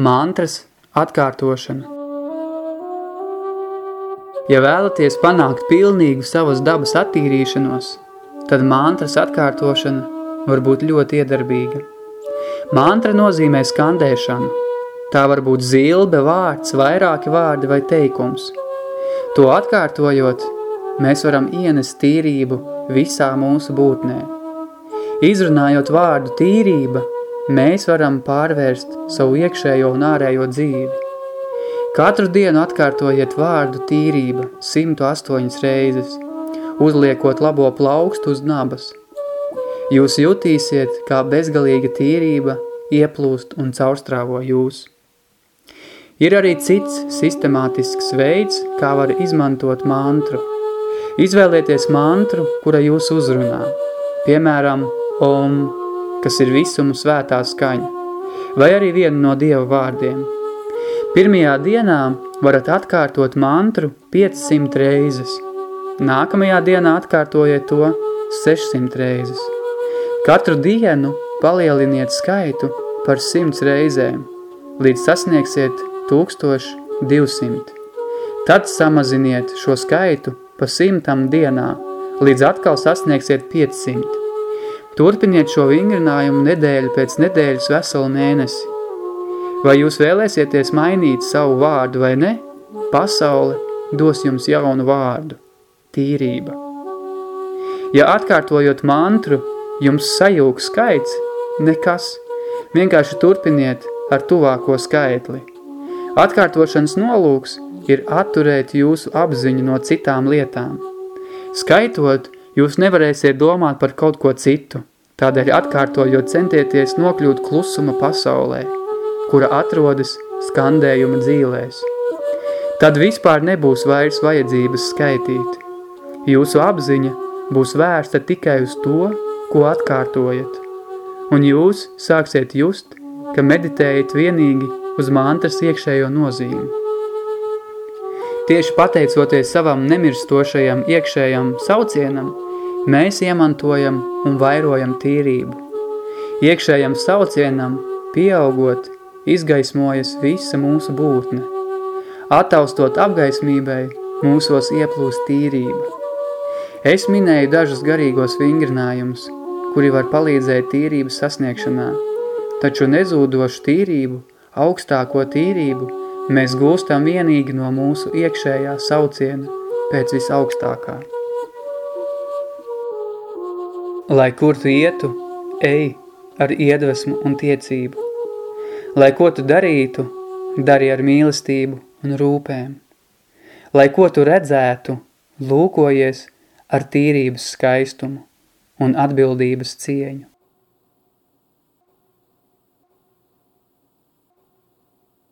Mantras atkārtošana Ja vēlaties panākt pilnīgu savas dabas attīrīšanos, tad mantras atkārtošana var būt ļoti iedarbīga. Mantra nozīmē skandēšanu. Tā var būt zilbe, vārds, vairāki vārdi vai teikums. To atkārtojot, mēs varam ienest tīrību visā mūsu būtnē. Izrunājot vārdu tīrība, mēs varam pārvērst savu iekšējo un ārējo dzīvi. Katru dienu atkārtojiet vārdu tīrība 108 reizes, uzliekot labo plaukstu uz nabas. Jūs jutīsiet, kā bezgalīga tīrība ieplūst un caurstrāvo jūs. Ir arī cits sistemātisks veids, kā var izmantot mantru. Izvēlieties mantru, kura jūs uzrunā. Piemēram, om, kas ir visumu svētā skaņa, vai arī vienu no Dieva vārdiem. Pirmajā dienā varat atkārtot mantru 500 reizes. Nākamajā dienā atkārtojiet to 600 reizes. Katru dienu palieliniet skaitu par 100 reizēm, līdz sasniegsiet 1200. Tad samaziniet šo skaitu pa simtam dienā, līdz atkal sasniegsiet 500. Turpiniet šo vingrinājumu nedēļu pēc nedēļas veselu mēnesi. Vai jūs vēlēsieties mainīt savu vārdu vai ne? Pasaule dos jums jaunu vārdu – tīrība. Ja atkārtojot mantru, jums sajūg skaits, nekas. Vienkārši turpiniet ar tuvāko skaitli. Atkārtošanas nolūks ir atturēt jūsu apziņu no citām lietām. Skaitot – Jūs nevarēsiet domāt par kaut ko citu, tādēļ atkārtojot centieties nokļūt klusuma pasaulē, kura atrodas skandējuma dzīlēs. Tad vispār nebūs vairs vajadzības skaitīt. Jūsu apziņa būs vērsta tikai uz to, ko atkārtojat, un jūs sāksiet just, ka meditējat vienīgi uz mantras iekšējo nozīmi. Tieši pateicoties savam nemirstošajam iekšējam saucienam, mēs iemantojam un vairojam tīrību. Iekšējam saucienam, pieaugot, izgaismojas visa mūsu būtne. Ataustot apgaismībai, mūsos ieplūst tīrība. Es minēju dažus garīgos vingrinājumus, kuri var palīdzēt tīrības sasniegšanā, taču nezūdošu tīrību, augstāko tīrību, mēs gūstam vienīgi no mūsu iekšējā sauciena pēc visaugstākā. Lai kur tu ietu, ej ar iedvesmu un tiecību. Lai ko tu darītu, dari ar mīlestību un rūpēm. Lai ko tu redzētu, lūkojies ar tīrības skaistumu un atbildības cieņu.